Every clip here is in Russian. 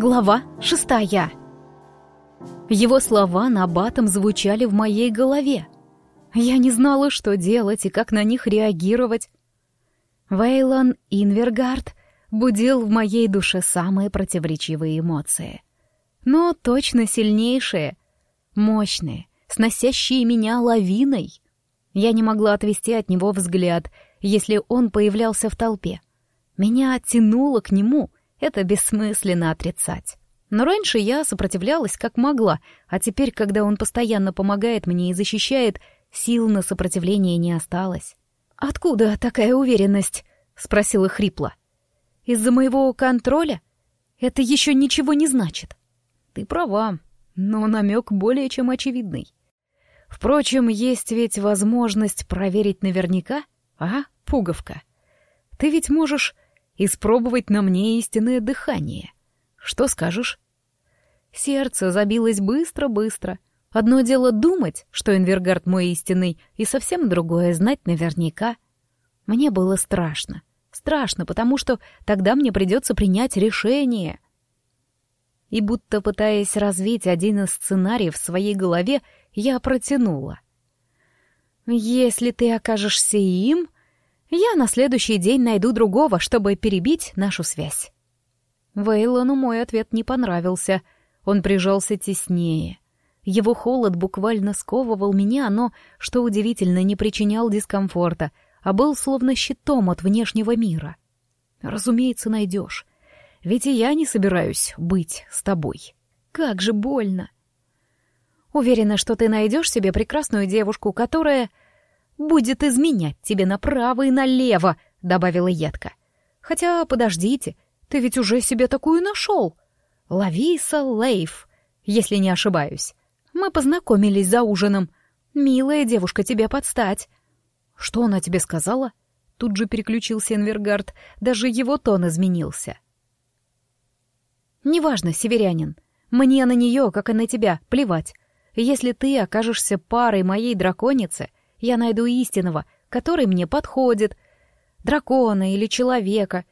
Глава шестая. Его слова на батом звучали в моей голове. Я не знала, что делать и как на них реагировать. Вейлон Инвергард будил в моей душе самые противоречивые эмоции. Но точно сильнейшие, мощные, сносящие меня лавиной. Я не могла отвести от него взгляд, если он появлялся в толпе. Меня оттянуло к нему — это бессмысленно отрицать. Но раньше я сопротивлялась как могла, а теперь, когда он постоянно помогает мне и защищает, сил на сопротивление не осталось. «Откуда такая уверенность?» — спросила хрипло. «Из-за моего контроля? Это еще ничего не значит». «Ты права, но намек более чем очевидный. Впрочем, есть ведь возможность проверить наверняка, а, пуговка? Ты ведь можешь испробовать на мне истинное дыхание. Что скажешь? Сердце забилось быстро-быстро. Одно дело думать, что Инвергард мой истинный, и совсем другое знать наверняка. Мне было страшно. Страшно, потому что тогда мне придется принять решение. И будто пытаясь развить один из сценариев в своей голове, я протянула. «Если ты окажешься им, я на следующий день найду другого, чтобы перебить нашу связь. Вейлону мой ответ не понравился. Он прижался теснее. Его холод буквально сковывал меня, но, что удивительно, не причинял дискомфорта, а был словно щитом от внешнего мира. Разумеется, найдешь. Ведь и я не собираюсь быть с тобой. Как же больно. Уверена, что ты найдешь себе прекрасную девушку, которая будет изменять тебе направо и налево», — добавила едко. «Хотя, подождите, ты ведь уже себе такую нашел. Лависа Лейф, если не ошибаюсь. Мы познакомились за ужином. Милая девушка тебе подстать». «Что она тебе сказала?» Тут же переключился Энвергард, даже его тон изменился. «Неважно, северянин. Мне на нее, как и на тебя, плевать. Если ты окажешься парой моей драконицы, я найду истинного, который мне подходит, дракона или человека,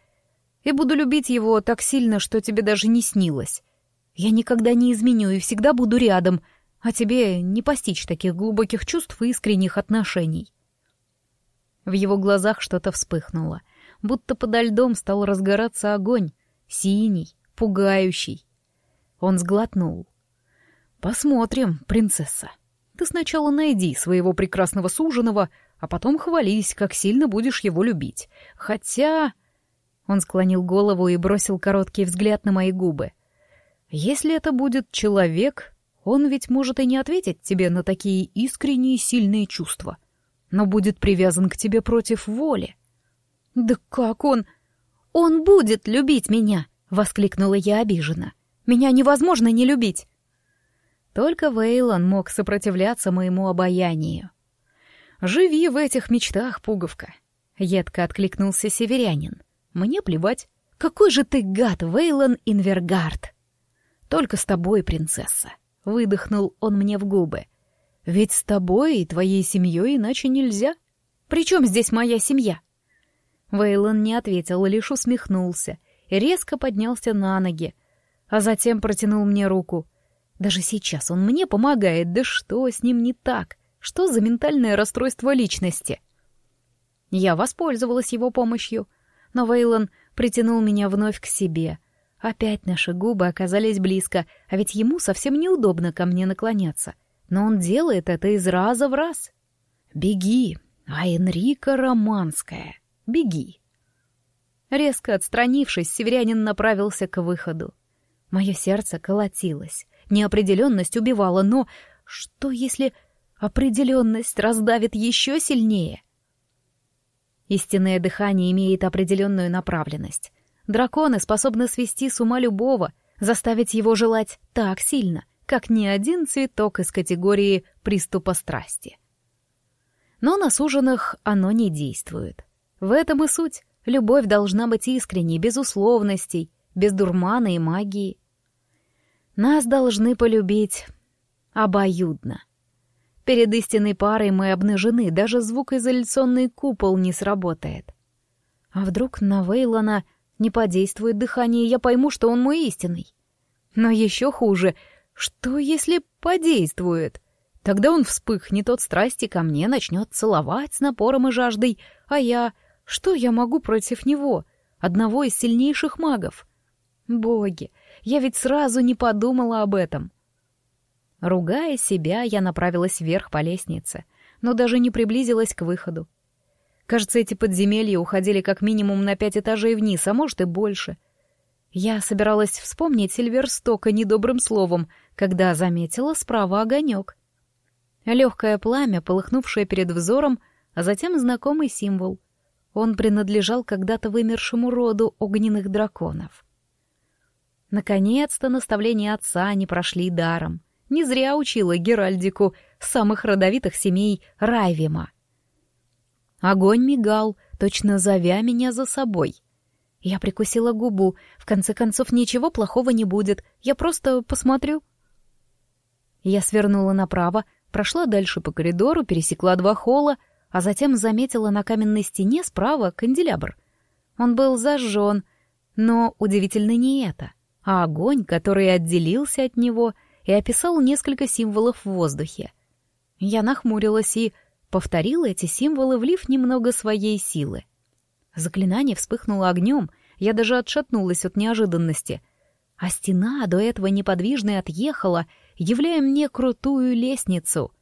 и буду любить его так сильно, что тебе даже не снилось. Я никогда не изменю и всегда буду рядом, а тебе не постичь таких глубоких чувств и искренних отношений. В его глазах что-то вспыхнуло, будто подо льдом стал разгораться огонь, синий, пугающий. Он сглотнул. «Посмотрим, принцесса». Ты сначала найди своего прекрасного суженого, а потом хвались, как сильно будешь его любить. Хотя...» Он склонил голову и бросил короткий взгляд на мои губы. «Если это будет человек, он ведь может и не ответить тебе на такие искренние сильные чувства, но будет привязан к тебе против воли». «Да как он? Он будет любить меня!» — воскликнула я обиженно. «Меня невозможно не любить!» Только Вейлон мог сопротивляться моему обаянию. «Живи в этих мечтах, пуговка!» — едко откликнулся северянин. «Мне плевать. Какой же ты гад, Вейлон Инвергард!» «Только с тобой, принцесса!» — выдохнул он мне в губы. «Ведь с тобой и твоей семьей иначе нельзя. Причем здесь моя семья?» Вейлон не ответил, лишь усмехнулся и резко поднялся на ноги, а затем протянул мне руку — даже сейчас он мне помогает, да что с ним не так? Что за ментальное расстройство личности? Я воспользовалась его помощью, но Вейлон притянул меня вновь к себе. Опять наши губы оказались близко, а ведь ему совсем неудобно ко мне наклоняться. Но он делает это из раза в раз. «Беги, а Энрика Романская, беги!» Резко отстранившись, северянин направился к выходу. Мое сердце колотилось. Неопределенность убивала, но что если определенность раздавит еще сильнее? Истинное дыхание имеет определенную направленность. Драконы способны свести с ума любого, заставить его желать так сильно, как ни один цветок из категории приступа страсти. Но на суженных оно не действует. В этом и суть. Любовь должна быть искренней, без условностей, без дурмана и магии. Нас должны полюбить обоюдно. Перед истинной парой мы обнажены, даже звукоизоляционный купол не сработает. А вдруг на Вейлона не подействует дыхание, и я пойму, что он мой истинный? Но еще хуже, что если подействует? Тогда он вспыхнет от страсти ко мне, начнет целовать с напором и жаждой, а я... Что я могу против него, одного из сильнейших магов? Боги, я ведь сразу не подумала об этом. Ругая себя, я направилась вверх по лестнице, но даже не приблизилась к выходу. Кажется, эти подземелья уходили как минимум на пять этажей вниз, а может и больше. Я собиралась вспомнить Сильверстока недобрым словом, когда заметила справа огонек. Легкое пламя, полыхнувшее перед взором, а затем знакомый символ. Он принадлежал когда-то вымершему роду огненных драконов. Наконец-то наставления отца не прошли даром. Не зря учила Геральдику самых родовитых семей Райвима. Огонь мигал, точно зовя меня за собой. Я прикусила губу. В конце концов, ничего плохого не будет. Я просто посмотрю. Я свернула направо, прошла дальше по коридору, пересекла два холла, а затем заметила на каменной стене справа канделябр. Он был зажжен, но удивительно не это, а огонь, который отделился от него и описал несколько символов в воздухе. Я нахмурилась и повторила эти символы, влив немного своей силы. Заклинание вспыхнуло огнем, я даже отшатнулась от неожиданности. А стена, до этого неподвижная, отъехала, являя мне крутую лестницу.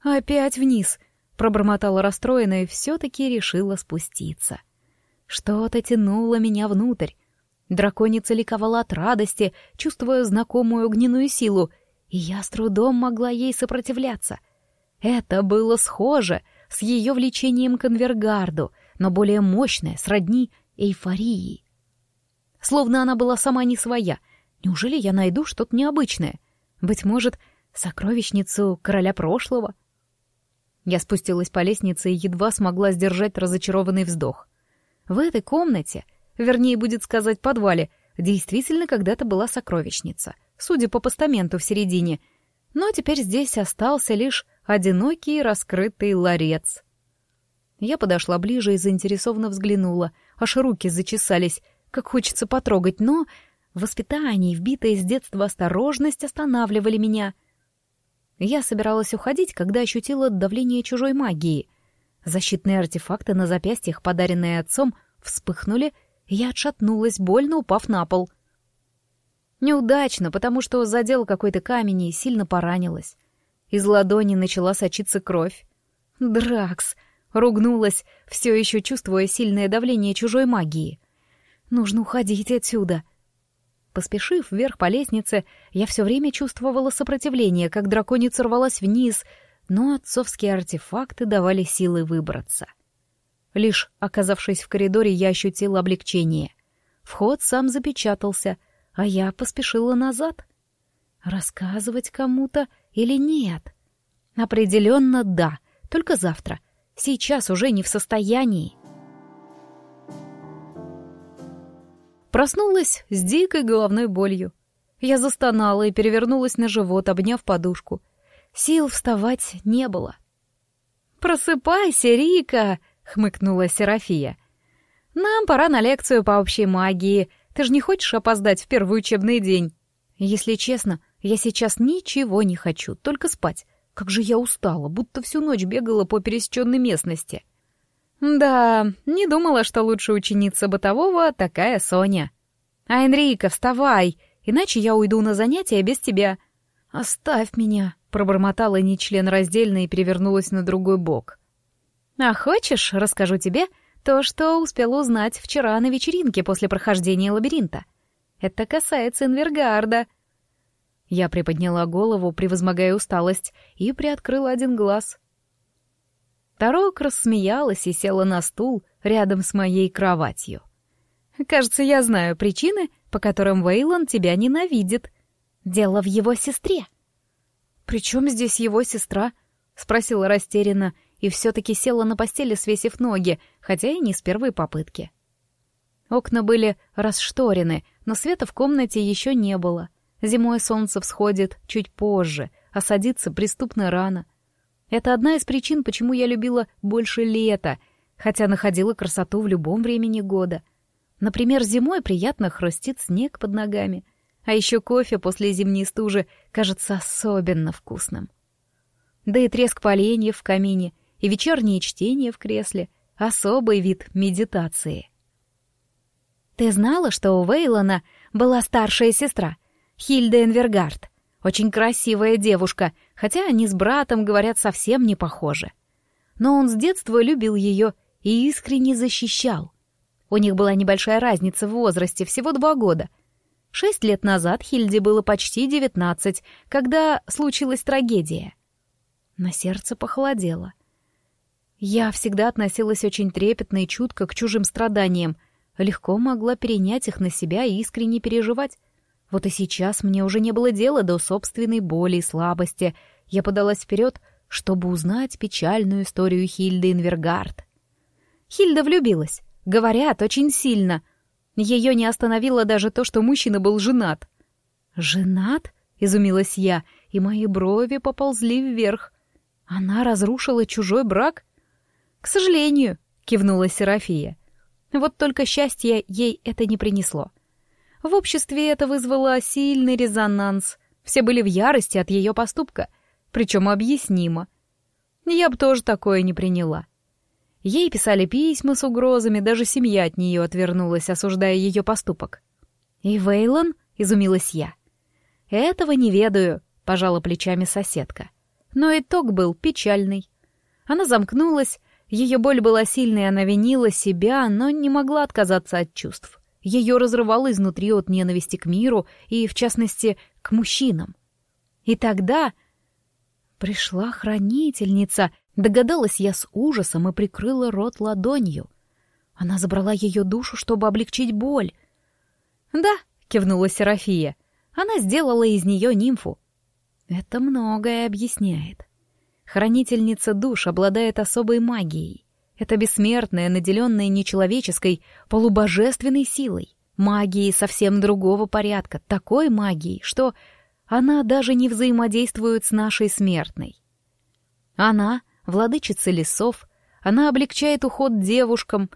«Опять вниз!» — пробормотала расстроена и все-таки решила спуститься. Что-то тянуло меня внутрь. Драконица ликовала от радости, чувствуя знакомую огненную силу, и я с трудом могла ей сопротивляться. Это было схоже с ее влечением к Анвергарду, но более мощное, сродни эйфории. Словно она была сама не своя. Неужели я найду что-то необычное? Быть может, сокровищницу короля прошлого? Я спустилась по лестнице и едва смогла сдержать разочарованный вздох. В этой комнате, вернее, будет сказать, подвале, действительно когда-то была сокровищница, судя по постаменту в середине, но теперь здесь остался лишь одинокий раскрытый ларец. Я подошла ближе и заинтересованно взглянула, аж руки зачесались, как хочется потрогать, но воспитание и вбитая с детства осторожность останавливали меня. Я собиралась уходить, когда ощутила давление чужой магии. Защитные артефакты на запястьях, подаренные отцом, вспыхнули, я отшатнулась, больно упав на пол. Неудачно, потому что задел какой-то камень и сильно поранилась. Из ладони начала сочиться кровь. «Дракс!» — ругнулась, все еще чувствуя сильное давление чужой магии. «Нужно уходить отсюда!» Поспешив вверх по лестнице, я все время чувствовала сопротивление, как драконица рвалась вниз, но отцовские артефакты давали силы выбраться. Лишь оказавшись в коридоре, я ощутила облегчение. Вход сам запечатался, а я поспешила назад. Рассказывать кому-то или нет? Определенно да, только завтра. Сейчас уже не в состоянии. Проснулась с дикой головной болью. Я застонала и перевернулась на живот, обняв подушку. Сил вставать не было. «Просыпайся, Рика!» — хмыкнула Серафия. «Нам пора на лекцию по общей магии. Ты же не хочешь опоздать в первый учебный день?» Если честно, я сейчас ничего не хочу, только спать. Как же я устала, будто всю ночь бегала по пересеченной местности. Да, не думала, что лучшая ученица бытового такая Соня. А Энрика, вставай, иначе я уйду на занятия без тебя. Оставь меня, пробормотала нечленораздельно и перевернулась на другой бок. А хочешь, расскажу тебе то, что успела узнать вчера на вечеринке после прохождения лабиринта. Это касается Инвергарда. Я приподняла голову, превозмогая усталость, и приоткрыла один глаз. Тарок рассмеялась и села на стул рядом с моей кроватью. «Кажется, я знаю причины, по которым Вейлон тебя ненавидит. Дело в его сестре». «При чем здесь его сестра?» — спросила растерянно, и все-таки села на постели, свесив ноги, хотя и не с первой попытки. Окна были расшторены, но света в комнате еще не было — Зимой солнце всходит чуть позже, а садится преступно рано. Это одна из причин, почему я любила больше лета, хотя находила красоту в любом времени года. Например, зимой приятно хрустит снег под ногами, А еще кофе после зимней стужи кажется особенно вкусным. Да и треск поленьев в камине, и вечернее чтение в кресле — особый вид медитации. «Ты знала, что у Вейлона была старшая сестра, Хильда Энвергард? Очень красивая девушка, хотя они с братом, говорят, совсем не похожи. Но он с детства любил ее и искренне защищал. У них была небольшая разница в возрасте, всего два года. Шесть лет назад Хильде было почти девятнадцать, когда случилась трагедия. На сердце похолодело. Я всегда относилась очень трепетно и чутко к чужим страданиям, легко могла перенять их на себя и искренне переживать. Вот и сейчас мне уже не было дела до собственной боли и слабости. Я подалась вперед, чтобы узнать печальную историю Хильды Инвергард. Хильда влюбилась. Говорят, очень сильно. Ее не остановило даже то, что мужчина был женат. «Женат?» — изумилась я, и мои брови поползли вверх. «Она разрушила чужой брак?» «К сожалению», — кивнула Серафия. Вот только счастья ей это не принесло. В обществе это вызвало сильный резонанс. Все были в ярости от ее поступка, причем объяснимо. Я бы тоже такое не приняла. Ей писали письма с угрозами, даже семья от нее отвернулась, осуждая ее поступок. «И Вейлон?» — изумилась я. «Этого не ведаю», — пожала плечами соседка. Но итог был печальный. Она замкнулась, ее боль была сильной, она винила себя, но не могла отказаться от чувств. Ее разрывало изнутри от ненависти к миру и, в частности, к мужчинам. И тогда пришла хранительница, Догадалась я с ужасом и прикрыла рот ладонью. Она забрала ее душу, чтобы облегчить боль. «Да», — кивнула Серафия, — «она сделала из нее нимфу». Это многое объясняет. Хранительница душ обладает особой магией. Это бессмертная, наделенная нечеловеческой, полубожественной силой. Магией совсем другого порядка, такой магией, что она даже не взаимодействует с нашей смертной. Она владычица лесов, она облегчает уход девушкам,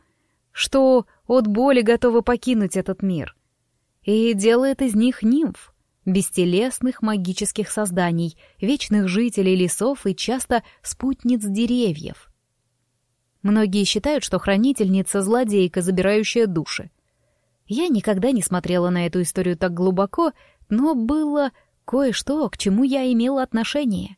что от боли готовы покинуть этот мир, и делает из них нимф, бестелесных магических созданий, вечных жителей лесов и часто спутниц деревьев. Многие считают, что хранительница — злодейка, забирающая души. Я никогда не смотрела на эту историю так глубоко, но было кое-что, к чему я имела отношение.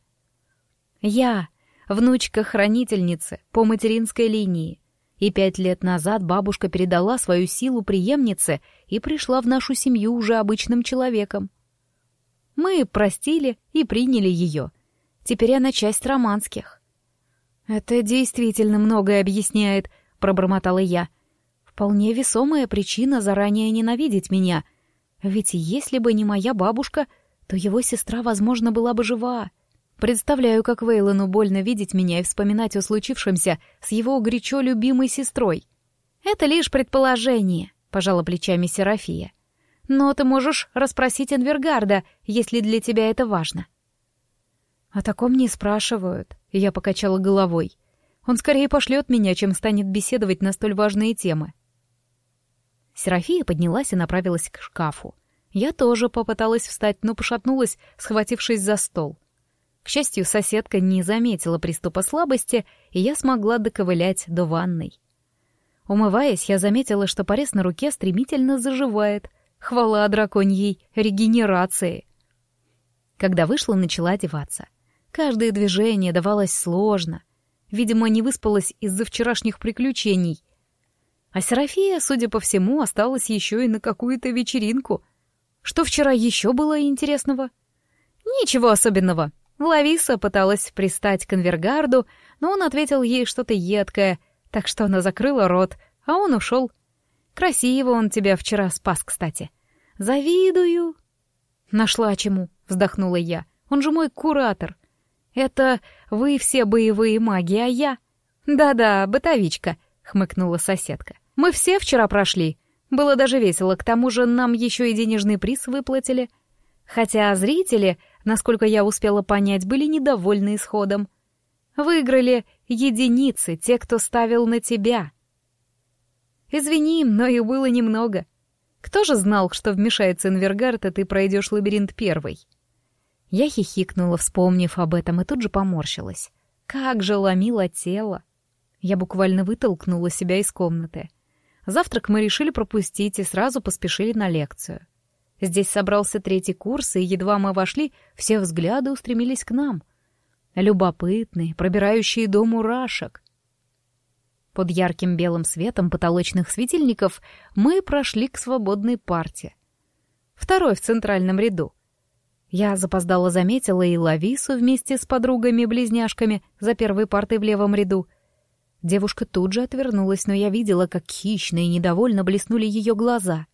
Я, внучка-хранительницы по материнской линии. И пять лет назад бабушка передала свою силу преемнице и пришла в нашу семью уже обычным человеком. Мы простили и приняли ее. Теперь она часть романских. «Это действительно многое объясняет», — пробормотала я. «Вполне весомая причина заранее ненавидеть меня. Ведь если бы не моя бабушка, то его сестра, возможно, была бы жива. Представляю, как Вейлону больно видеть меня и вспоминать о случившемся с его горячо любимой сестрой. «Это лишь предположение», — пожала плечами Серафия. «Но ты можешь расспросить Энвергарда, если для тебя это важно». «О таком не спрашивают», — я покачала головой. «Он скорее пошлет меня, чем станет беседовать на столь важные темы». Серафия поднялась и направилась к шкафу. Я тоже попыталась встать, но пошатнулась, схватившись за стол. К счастью, соседка не заметила приступа слабости, и я смогла доковылять до ванной. Умываясь, я заметила, что порез на руке стремительно заживает. Хвала драконьей регенерации. Когда вышла, начала одеваться. Каждое движение давалось сложно. Видимо, не выспалась из-за вчерашних приключений. А Серафия, судя по всему, осталась еще и на какую-то вечеринку. Что вчера еще было интересного? Ничего особенного. Лависа пыталась пристать к Конвергарду, но он ответил ей что-то едкое, так что она закрыла рот, а он ушел. Красиво он тебя вчера спас, кстати. Завидую. Нашла чему, вздохнула я. Он же мой куратор. Это вы все боевые маги, а я... Да-да, бытовичка, хмыкнула соседка. Мы все вчера прошли. Было даже весело, к тому же нам еще и денежный приз выплатили. Хотя зрители насколько я успела понять, были недовольны исходом. Выиграли единицы, те, кто ставил на тебя. Извини, но их было немного. Кто же знал, что вмешается Инвергард, и ты пройдешь лабиринт первый? Я хихикнула, вспомнив об этом, и тут же поморщилась. Как же ломило тело! Я буквально вытолкнула себя из комнаты. Завтрак мы решили пропустить и сразу поспешили на лекцию. Здесь собрался третий курс, и едва мы вошли, все взгляды устремились к нам. Любопытные, пробирающие до мурашек. Под ярким белым светом потолочных светильников мы прошли к свободной парте. Второй в центральном ряду. Я запоздала заметила и Лавису вместе с подругами-близняшками за первой партой в левом ряду. Девушка тут же отвернулась, но я видела, как хищно и недовольно блеснули ее глаза.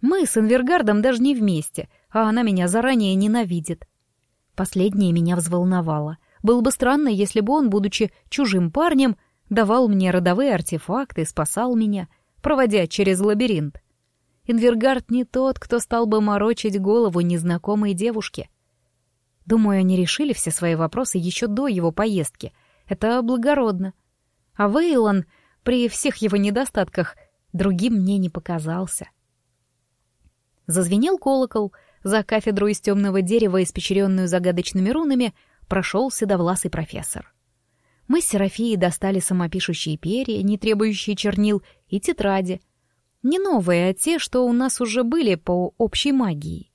Мы с Инвергардом даже не вместе, а она меня заранее ненавидит. Последнее меня взволновало. Было бы странно, если бы он, будучи чужим парнем, давал мне родовые артефакты, спасал меня, проводя через лабиринт. Инвергард не тот, кто стал бы морочить голову незнакомой девушке. Думаю, они решили все свои вопросы еще до его поездки. Это благородно. А Вейлон, при всех его недостатках, другим мне не показался. Зазвенел колокол, за кафедру из темного дерева, испечеренную загадочными рунами, прошел седовласый профессор. Мы с Серафией достали самопишущие перья, не требующие чернил, и тетради. Не новые, а те, что у нас уже были по общей магии.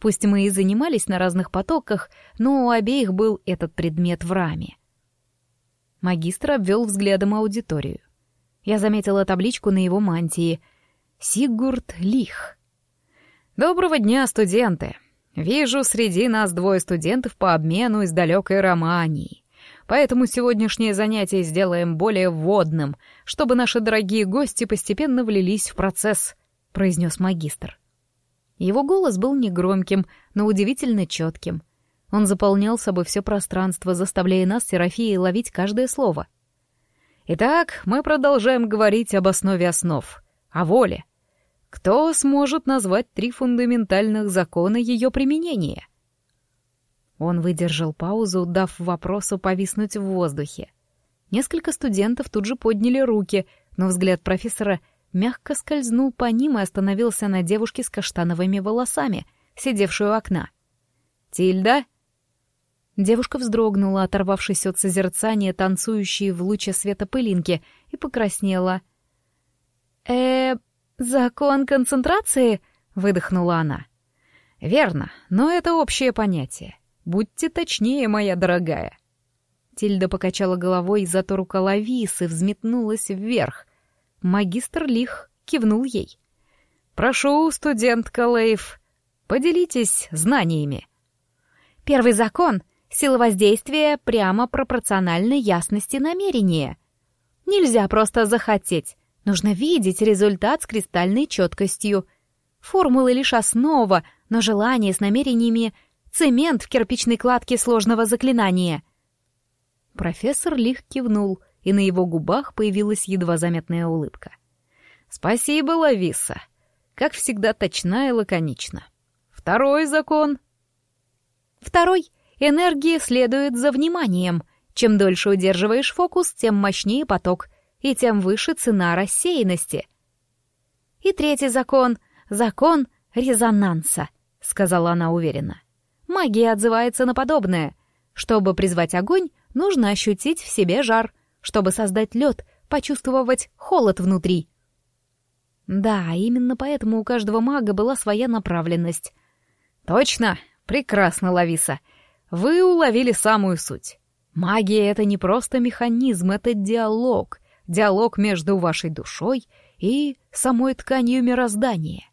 Пусть мы и занимались на разных потоках, но у обеих был этот предмет в раме. Магистр обвел взглядом аудиторию. Я заметила табличку на его мантии. «Сигурд Лих». «Доброго дня, студенты! Вижу, среди нас двое студентов по обмену из далекой Романии поэтому сегодняшнее занятие сделаем более вводным, чтобы наши дорогие гости постепенно влились в процесс», — произнес магистр. Его голос был негромким, но удивительно четким. Он заполнял собой все пространство, заставляя нас, Серафией, ловить каждое слово. «Итак, мы продолжаем говорить об основе основ, о воле. Кто сможет назвать три фундаментальных закона ее применения?» Он выдержал паузу, дав вопросу повиснуть в воздухе. Несколько студентов тут же подняли руки, но взгляд профессора мягко скользнул по ним и остановился на девушке с каштановыми волосами, сидевшей у окна. «Тильда?» Девушка вздрогнула, оторвавшись от созерцания, танцующей в луче света пылинки, и покраснела. э закон концентрации?» — выдохнула она. «Верно, но это общее понятие. Будьте точнее, моя дорогая. Тильда покачала головой, зато рука Лависы взметнулась вверх. Магистр Лих кивнул ей. «Прошу, студентка Лейв, поделитесь знаниями». «Первый закон — сила воздействия прямо пропорциональна ясности намерения. Нельзя просто захотеть, нужно видеть результат с кристальной четкостью. Формулы лишь основа, но желание с намерениями Цемент в кирпичной кладке сложного заклинания. Профессор Лих кивнул, и на его губах появилась едва заметная улыбка. «Спасибо, Лависа. Как всегда, точна и лаконична. Второй закон». «Второй. Энергия следует за вниманием. Чем дольше удерживаешь фокус, тем мощнее поток, и тем выше цена рассеянности». «И третий закон. Закон резонанса», — сказала она уверенно. Магия отзывается на подобное. Чтобы призвать огонь, нужно ощутить в себе жар. Чтобы создать лед, почувствовать холод внутри. Да, именно поэтому у каждого мага была своя направленность. Точно, прекрасно, Лависа. Вы уловили самую суть. Магия — это не просто механизм, это диалог. Диалог между вашей душой и самой тканью мироздания.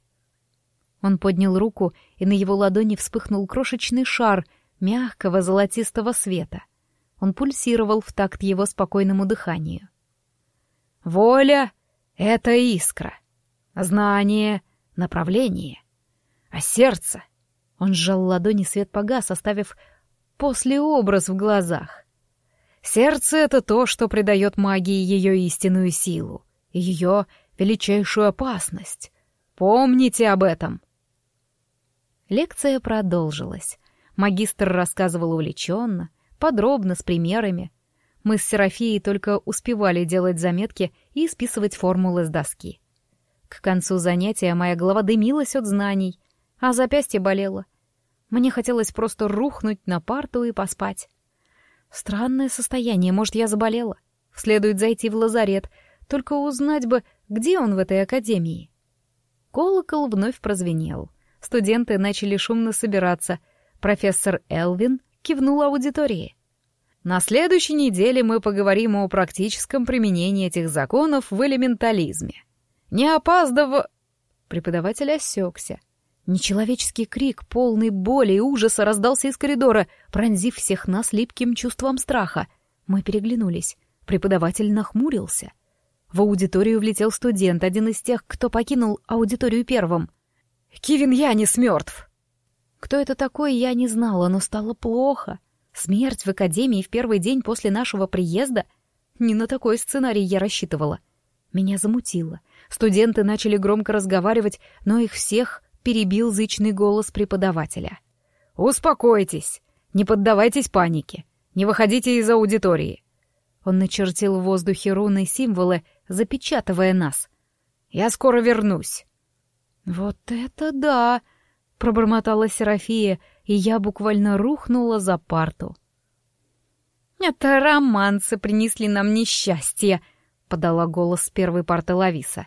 Он поднял руку, и на его ладони вспыхнул крошечный шар мягкого золотистого света. Он пульсировал в такт его спокойному дыханию. «Воля — это искра, знание — направление, а сердце...» Он сжал ладони, свет погас, оставив послеобраз в глазах. «Сердце — это то, что придает магии ее истинную силу, ее величайшую опасность. Помните об этом!» Лекция продолжилась. Магистр рассказывал увлеченно, подробно, с примерами. Мы с Серафией только успевали делать заметки и списывать формулы с доски. К концу занятия моя голова дымилась от знаний, а запястье болело. Мне хотелось просто рухнуть на парту и поспать. Странное состояние, может, я заболела. Следует зайти в лазарет, только узнать бы, где он в этой академии. Колокол вновь прозвенел. Студенты начали шумно собираться. Профессор Элвин кивнул аудитории. На следующей неделе мы поговорим о практическом применении этих законов в элементализме. Не опаздав... Преподаватель осекся. Нечеловеческий крик, полный боли и ужаса, раздался из коридора, пронзив всех нас липким чувством страха. Мы переглянулись. Преподаватель нахмурился. В аудиторию влетел студент, один из тех, кто покинул аудиторию первым. «Кивин Янис мертв!» Кто это такой, я не знала, но стало плохо. Смерть в академии в первый день после нашего приезда? Не на такой сценарий я рассчитывала. Меня замутило. Студенты начали громко разговаривать, но их всех перебил зычный голос преподавателя. «Успокойтесь! Не поддавайтесь панике! Не выходите из аудитории!» Он начертил в воздухе руны символы, запечатывая нас. «Я скоро вернусь!» «Вот это да!» — пробормотала Серафия, и я буквально рухнула за парту. «Это романсы принесли нам несчастье!» — подала голос с первой парты Лависа.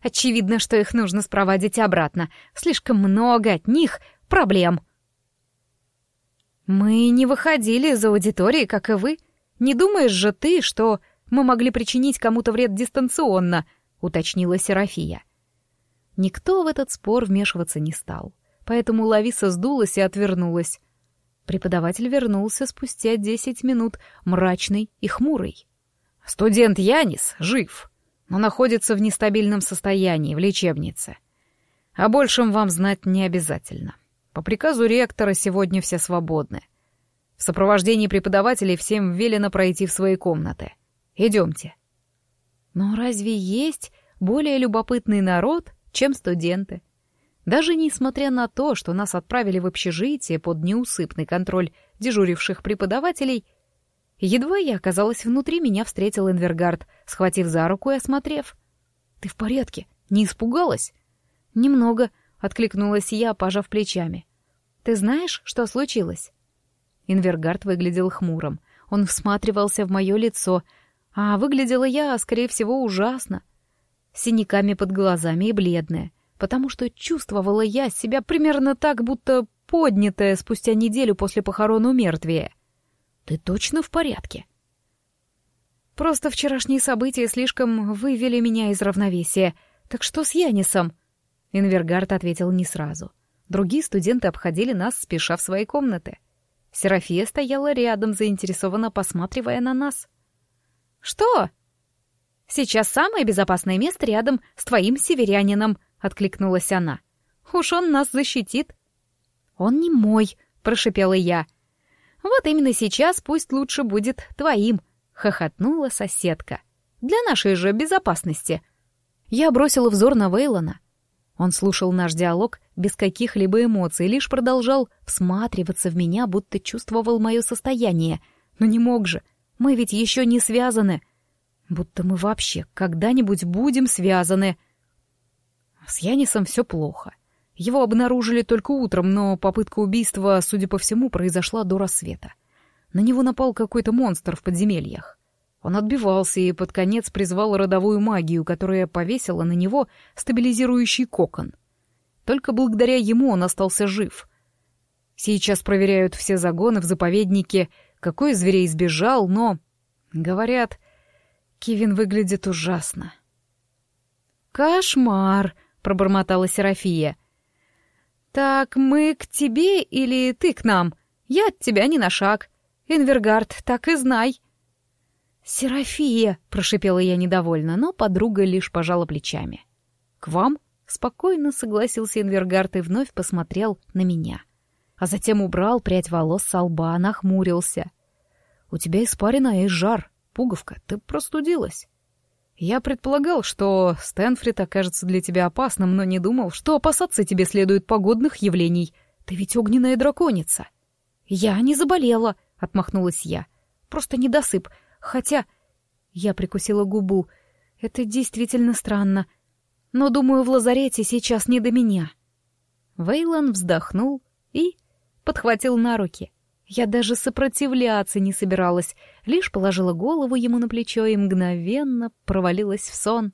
«Очевидно, что их нужно спроводить обратно. Слишком много от них проблем». «Мы не выходили из аудитории, как и вы. Не думаешь же ты, что мы могли причинить кому-то вред дистанционно?» — уточнила Серафия. Никто в этот спор вмешиваться не стал поэтому Лависа сдулась и отвернулась. Преподаватель вернулся спустя десять минут, мрачный и хмурый. «Студент Янис жив, но находится в нестабильном состоянии в лечебнице. О большем вам знать не обязательно. По приказу ректора сегодня все свободны. В сопровождении преподавателей всем велено пройти в свои комнаты. Идемте». Но разве есть более любопытный народ, чем студенты? Даже несмотря на то, что нас отправили в общежитие под неусыпный контроль дежуривших преподавателей, едва я оказалась внутри, меня встретил Энвергард, схватив за руку и осмотрев. «Ты в порядке? Не испугалась?» «Немного», — откликнулась я, пожав плечами. «Ты знаешь, что случилось?» Инвергард выглядел хмурым. Он всматривался в мое лицо, а выглядела я, скорее всего, ужасно. Синяками под глазами и бледная потому что чувствовала я себя примерно так, будто поднятая спустя неделю после похорон у мертвия. «Ты точно в порядке?» «Просто вчерашние события слишком вывели меня из равновесия. Так что с Янисом?» Инвергард ответил не сразу. Другие студенты обходили нас, спеша в свои комнаты. Серафия стояла рядом, заинтересованно посматривая на нас. «Что?» «Сейчас самое безопасное место рядом с твоим северянином», — откликнулась она. «Уж он нас защитит». «Он не мой», — прошипела я. «Вот именно сейчас пусть лучше будет твоим», — хохотнула соседка. «Для нашей же безопасности». Я бросила взор на Вейлона. Он слушал наш диалог без каких-либо эмоций, лишь продолжал всматриваться в меня, будто чувствовал мое состояние. Но не мог же, мы ведь еще не связаны. Будто мы вообще когда-нибудь будем связаны. С Янисом все плохо. Его обнаружили только утром, но попытка убийства, судя по всему, произошла до рассвета. На него напал какой-то монстр в подземельях. Он отбивался и под конец призвал родовую магию, которая повесила на него стабилизирующий кокон. Только благодаря ему он остался жив. Сейчас проверяют все загоны в заповеднике, какой зверей сбежал, но... Говорят, Кивин выглядит ужасно. «Кошмар!» — пробормотала Серафия. «Так мы к тебе или ты к нам? Я от тебя не на шаг. Инвергард, так и знай». «Серафия!» — прошипела я недовольно, но подруга лишь пожала плечами. «К вам?» — спокойно согласился Инвергард и вновь посмотрел на меня. А затем убрал прядь волос со лба, нахмурился. «У тебя испарина и жар. Пуговка, ты простудилась». Я предполагал, что Стэнфрид окажется для тебя опасным, но не думал, что опасаться тебе следует погодных явлений. Ты ведь огненная драконица. Я не заболела, отмахнулась я. Просто недосып. Хотя... Я прикусила губу. Это действительно странно. Но, думаю, в лазарете сейчас не до меня». Вейлон вздохнул и подхватил на руки. Я даже сопротивляться не собиралась, лишь положила голову ему на плечо и мгновенно провалилась в сон.